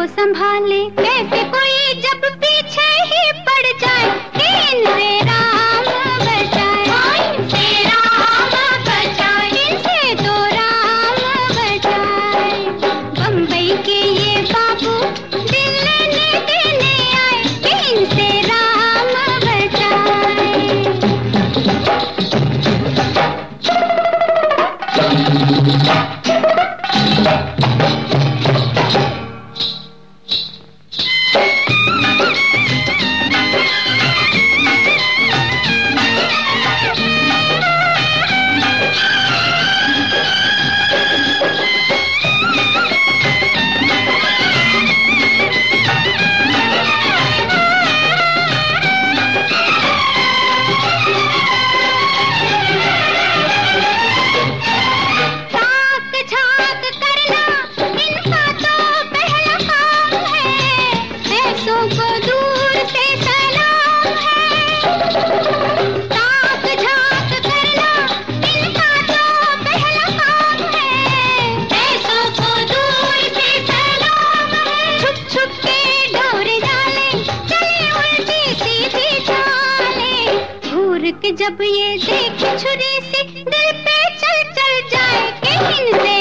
को संभाले कैसे कोई के जब ये देख छुरी से दिल पे चल चल जाए के इनसे